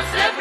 Los